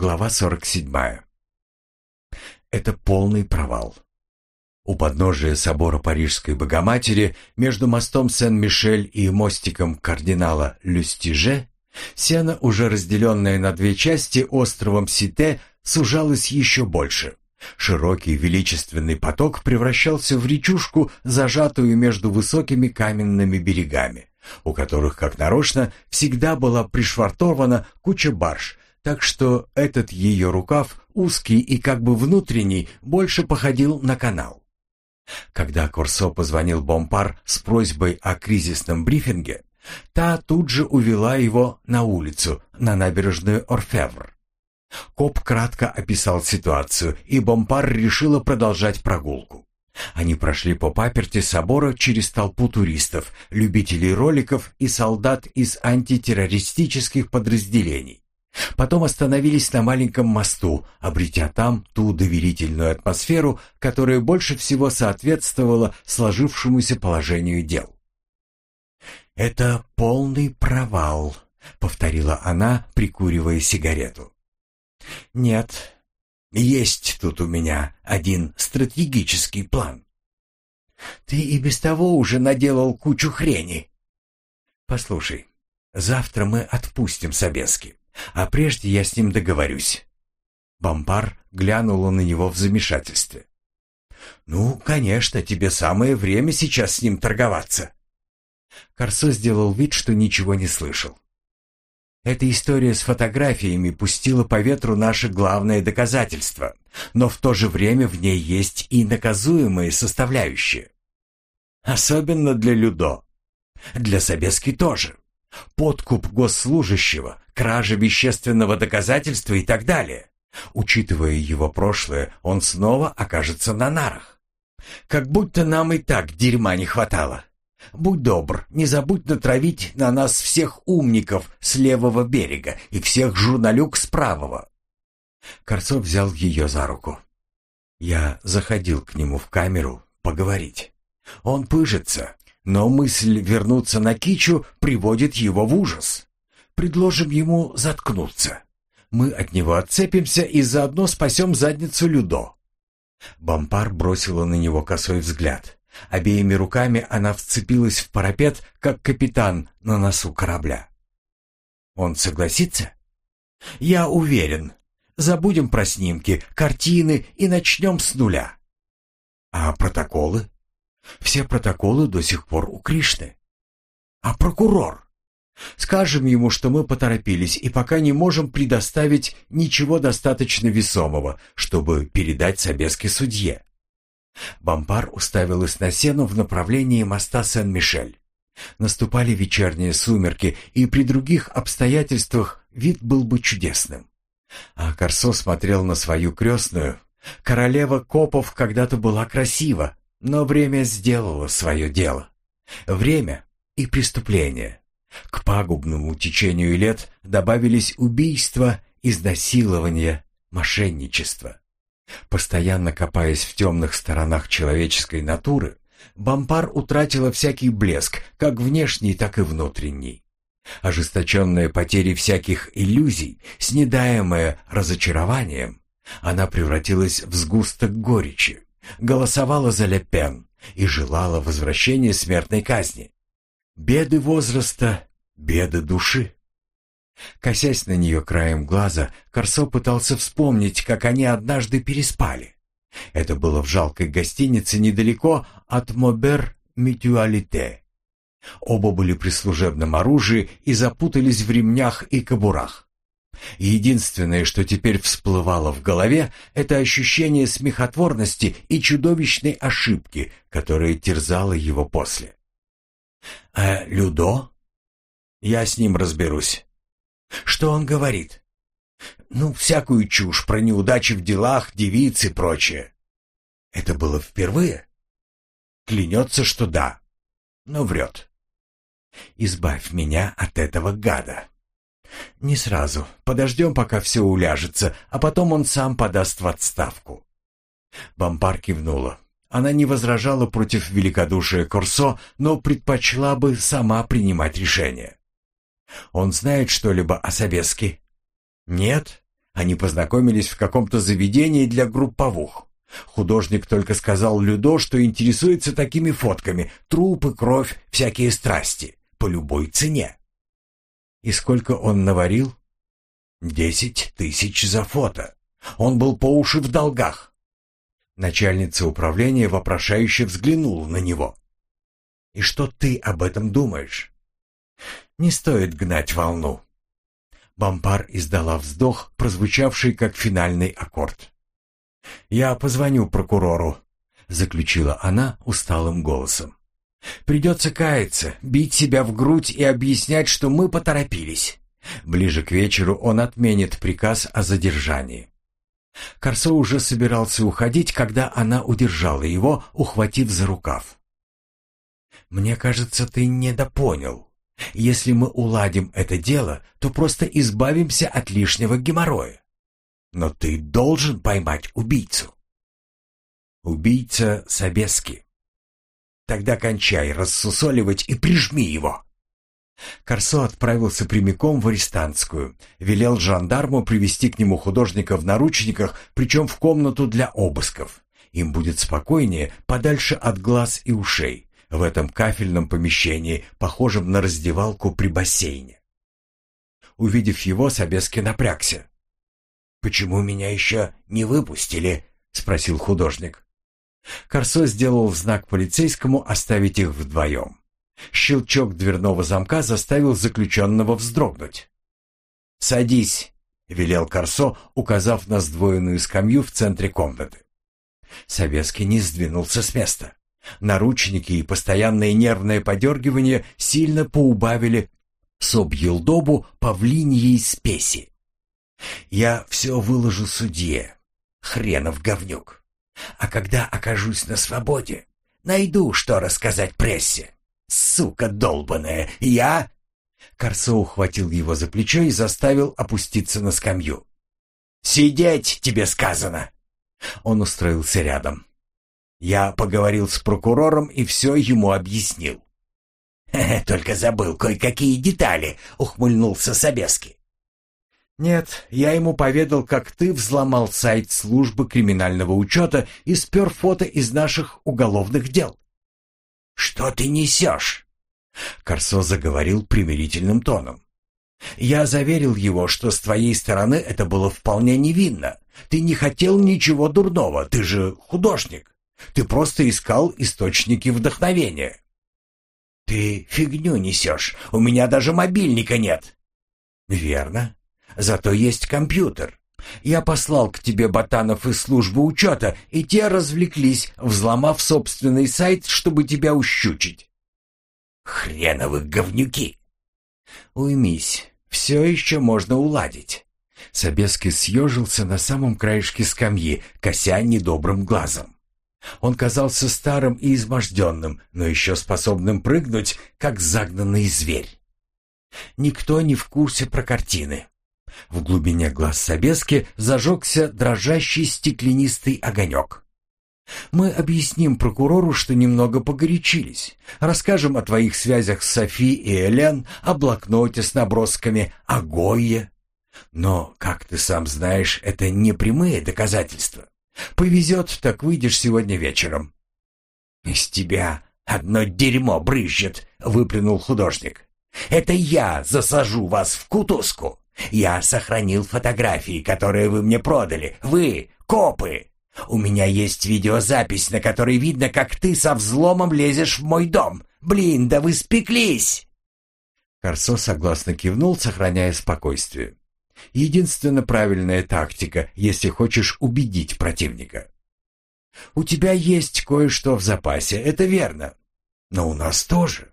Глава 47. Это полный провал. У подножия собора Парижской Богоматери между мостом Сен-Мишель и мостиком кардинала Люстиже сено, уже разделенное на две части островом Сите, сужалось еще больше. Широкий величественный поток превращался в речушку, зажатую между высокими каменными берегами, у которых, как нарочно, всегда была пришвартована куча барж, так что этот ее рукав, узкий и как бы внутренний, больше походил на канал. Когда Корсо позвонил Бомпар с просьбой о кризисном брифинге, та тут же увела его на улицу, на набережную Орфевр. Коп кратко описал ситуацию, и Бомпар решила продолжать прогулку. Они прошли по паперти собора через толпу туристов, любителей роликов и солдат из антитеррористических подразделений. Потом остановились на маленьком мосту, обретя там ту доверительную атмосферу, которая больше всего соответствовала сложившемуся положению дел. «Это полный провал», — повторила она, прикуривая сигарету. «Нет, есть тут у меня один стратегический план. Ты и без того уже наделал кучу хрени. Послушай, завтра мы отпустим Собески, а прежде я с ним договорюсь». Бампар глянула на него в замешательстве. «Ну, конечно, тебе самое время сейчас с ним торговаться». Корсо сделал вид, что ничего не слышал. Эта история с фотографиями пустила по ветру наше главное доказательство, но в то же время в ней есть и наказуемые составляющие. Особенно для Людо. Для Собески тоже. Подкуп госслужащего, кража вещественного доказательства и так далее. Учитывая его прошлое, он снова окажется на нарах. Как будто нам и так дерьма не хватало. Будь добр, не забудь натравить на нас всех умников с левого берега и всех журналюк с правого. Корцов взял ее за руку. Я заходил к нему в камеру поговорить. Он пыжится, но мысль вернуться на Кичу приводит его в ужас. Предложим ему заткнуться. Мы от него отцепимся и заодно спасем задницу Людо. Бампар бросила на него косой взгляд. Обеими руками она вцепилась в парапет, как капитан на носу корабля. Он согласится? Я уверен. Забудем про снимки, картины и начнем с нуля. А протоколы? Все протоколы до сих пор у Кришны. А прокурор? Скажем ему, что мы поторопились и пока не можем предоставить ничего достаточно весомого, чтобы передать Собеске судье. Бампар уставилась на сену в направлении моста Сен-Мишель. Наступали вечерние сумерки, и при других обстоятельствах вид был бы чудесным. А Корсо смотрел на свою крестную. Королева Копов когда-то была красива, но время сделало свое дело. Время и преступление. К пагубному течению лет добавились убийства, изнасилования, мошенничество. Постоянно копаясь в темных сторонах человеческой натуры, Бампар утратила всякий блеск, как внешний, так и внутренний. Ожесточенная потерей всяких иллюзий, снедаемая разочарованием, она превратилась в сгусток горечи, голосовала за Лепен и желала возвращения смертной казни. Беды возраста, беды души. Косясь на нее краем глаза, Корсо пытался вспомнить, как они однажды переспали. Это было в жалкой гостинице недалеко от Мобер Митюалите. Оба были при служебном оружии и запутались в ремнях и кобурах. Единственное, что теперь всплывало в голове, это ощущение смехотворности и чудовищной ошибки, которая терзала его после. «А Людо? Я с ним разберусь. Что он говорит? Ну, всякую чушь про неудачи в делах, девиц и прочее. Это было впервые? Клянется, что да, но врет. Избавь меня от этого гада. Не сразу. Подождем, пока все уляжется, а потом он сам подаст в отставку. Бампар кивнула. Она не возражала против великодушия Корсо, но предпочла бы сама принимать решение. Он знает что-либо о Собеске? Нет? Они познакомились в каком-то заведении для групповух. Художник только сказал Людо, что интересуется такими фотками. Трупы, кровь, всякие страсти. По любой цене. И сколько он наварил? Десять тысяч за фото. Он был по уши в долгах. Начальница управления вопрошающе взглянула на него. «И что ты об этом думаешь?» «Не стоит гнать волну». Бампар издала вздох, прозвучавший как финальный аккорд. «Я позвоню прокурору», — заключила она усталым голосом. «Придется каяться, бить себя в грудь и объяснять, что мы поторопились. Ближе к вечеру он отменит приказ о задержании». Корсо уже собирался уходить, когда она удержала его, ухватив за рукав. «Мне кажется, ты недопонял. Если мы уладим это дело, то просто избавимся от лишнего геморроя. Но ты должен поймать убийцу. Убийца Собески. Тогда кончай рассусоливать и прижми его. Корсо отправился прямиком в арестантскую, велел жандарму привести к нему художника в наручниках, причем в комнату для обысков. Им будет спокойнее, подальше от глаз и ушей, в этом кафельном помещении, похожем на раздевалку при бассейне. Увидев его, Собески напрягся. «Почему меня еще не выпустили?» — спросил художник. Корсо сделал знак полицейскому оставить их вдвоем. Щелчок дверного замка заставил заключенного вздрогнуть. «Садись», — велел Корсо, указав на сдвоенную скамью в центре комнаты. Советский не сдвинулся с места. Наручники и постоянное нервное подергивание сильно поубавили Собьелдобу павлиньей спеси. Я все выложу судье. Хренов говнюк. А когда окажусь на свободе, найду, что рассказать прессе. Сука долбаная, я...» Корсо ухватил его за плечо и заставил опуститься на скамью. «Сидеть, тебе сказано!» Он устроился рядом. Я поговорил с прокурором и все ему объяснил. «Только забыл кое-какие детали», — ухмыльнулся Собески. «Нет, я ему поведал, как ты взломал сайт службы криминального учета и спер фото из наших уголовных дел». «Что ты несешь?» Корсо заговорил примирительным тоном. «Я заверил его, что с твоей стороны это было вполне невинно. Ты не хотел ничего дурного, ты же художник. Ты просто искал источники вдохновения». «Ты фигню несешь, у меня даже мобильника нет». «Верно. Зато есть компьютер. Я послал к тебе ботанов из службы учета, и те развлеклись, взломав собственный сайт, чтобы тебя ущучить. Хреновы говнюки! Уймись, все еще можно уладить. Собеский съежился на самом краешке скамьи, кося недобрым глазом. Он казался старым и изможденным, но еще способным прыгнуть, как загнанный зверь. Никто не в курсе про картины. В глубине глаз Собески зажегся дрожащий стеклянистый огонек. «Мы объясним прокурору, что немного погорячились. Расскажем о твоих связях с Софи и Элен, о блокноте с набросками, о Гойе. Но, как ты сам знаешь, это не прямые доказательства. Повезет, так выйдешь сегодня вечером». «Из тебя одно дерьмо брызжет», — выплюнул художник. «Это я засажу вас в кутузку. Я сохранил фотографии, которые вы мне продали. Вы, копы! У меня есть видеозапись, на которой видно, как ты со взломом лезешь в мой дом. Блин, да вы спеклись!» Корсо согласно кивнул, сохраняя спокойствие. «Единственно правильная тактика, если хочешь убедить противника. У тебя есть кое-что в запасе, это верно. Но у нас тоже.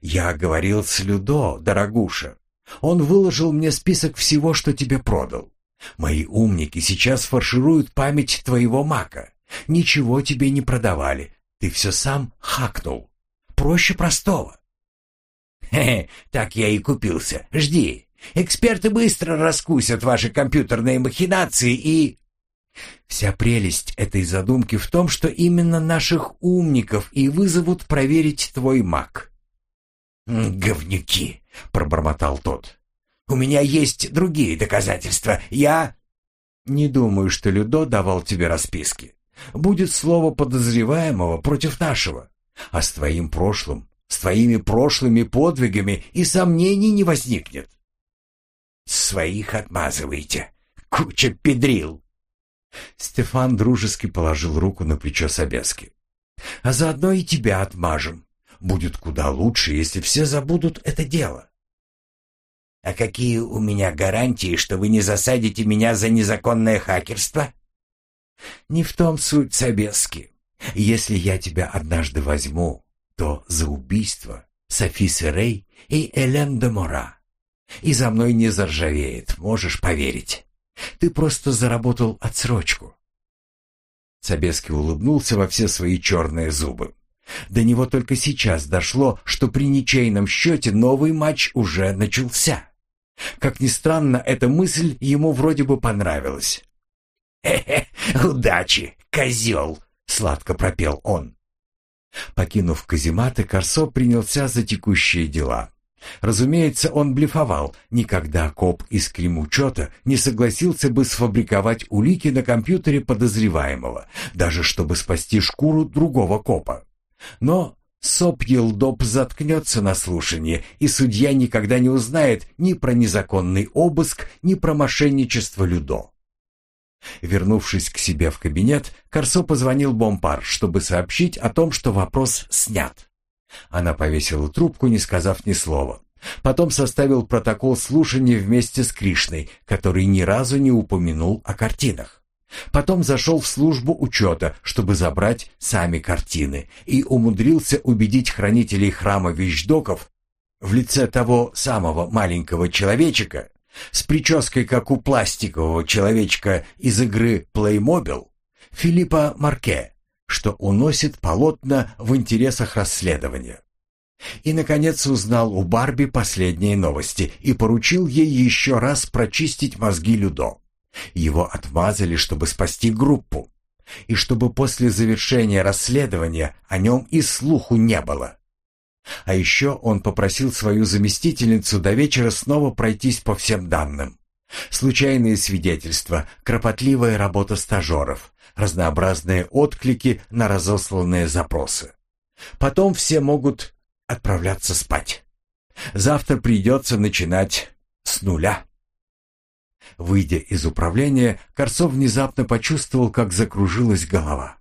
Я говорил с Людо, дорогуша. Он выложил мне список всего, что тебе продал. Мои умники сейчас фаршируют память твоего мака. Ничего тебе не продавали. Ты все сам хакнул. Проще простого. Хе-хе, так я и купился. Жди. Эксперты быстро раскусят ваши компьютерные махинации и... Вся прелесть этой задумки в том, что именно наших умников и вызовут проверить твой маг. «Говнюки!» — пробормотал тот. «У меня есть другие доказательства. Я...» Не думаю, что Людо давал тебе расписки. Будет слово подозреваемого против нашего. А с твоим прошлым, с твоими прошлыми подвигами и сомнений не возникнет. Своих отмазывайте. Куча педрил. Стефан дружески положил руку на плечо Собески. А заодно и тебя отмажем. Будет куда лучше, если все забудут это дело. А какие у меня гарантии, что вы не засадите меня за незаконное хакерство? Не в том суть, Собески. Если я тебя однажды возьму, то за убийство Софисы Рей и Элен де Мора. И за мной не заржавеет, можешь поверить. Ты просто заработал отсрочку. Собеский улыбнулся во все свои черные зубы. До него только сейчас дошло, что при ничейном счете новый матч уже начался. Как ни странно, эта мысль ему вроде бы понравилась. «Хе-хе, удачи, козел!» — сладко пропел он. Покинув казематы, Корсо принялся за текущие дела. Разумеется, он блефовал. Никогда коп из кремучета не согласился бы сфабриковать улики на компьютере подозреваемого, даже чтобы спасти шкуру другого копа. Но Соп Елдоп заткнется на слушание, и судья никогда не узнает ни про незаконный обыск, ни про мошенничество Людо. Вернувшись к себе в кабинет, Корсо позвонил Бомпар, чтобы сообщить о том, что вопрос снят. Она повесила трубку, не сказав ни слова. Потом составил протокол слушания вместе с Кришной, который ни разу не упомянул о картинах. Потом зашел в службу учета, чтобы забрать сами картины, и умудрился убедить хранителей храма вещдоков в лице того самого маленького человечка с прической, как у пластикового человечка из игры Playmobil, Филиппа Марке, что уносит полотна в интересах расследования. И, наконец, узнал у Барби последние новости и поручил ей еще раз прочистить мозги Людо. Его отмазали, чтобы спасти группу, и чтобы после завершения расследования о нем и слуху не было. А еще он попросил свою заместительницу до вечера снова пройтись по всем данным. Случайные свидетельства, кропотливая работа стажеров, разнообразные отклики на разосланные запросы. Потом все могут отправляться спать. Завтра придется начинать с нуля. Выйдя из управления, Корцов внезапно почувствовал, как закружилась голова.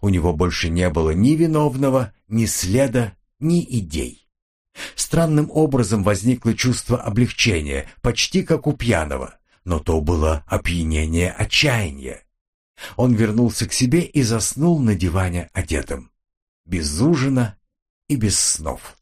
У него больше не было ни виновного, ни следа, ни идей. Странным образом возникло чувство облегчения, почти как у пьяного, но то было опьянение отчаяния. Он вернулся к себе и заснул на диване одетым, без ужина и без снов.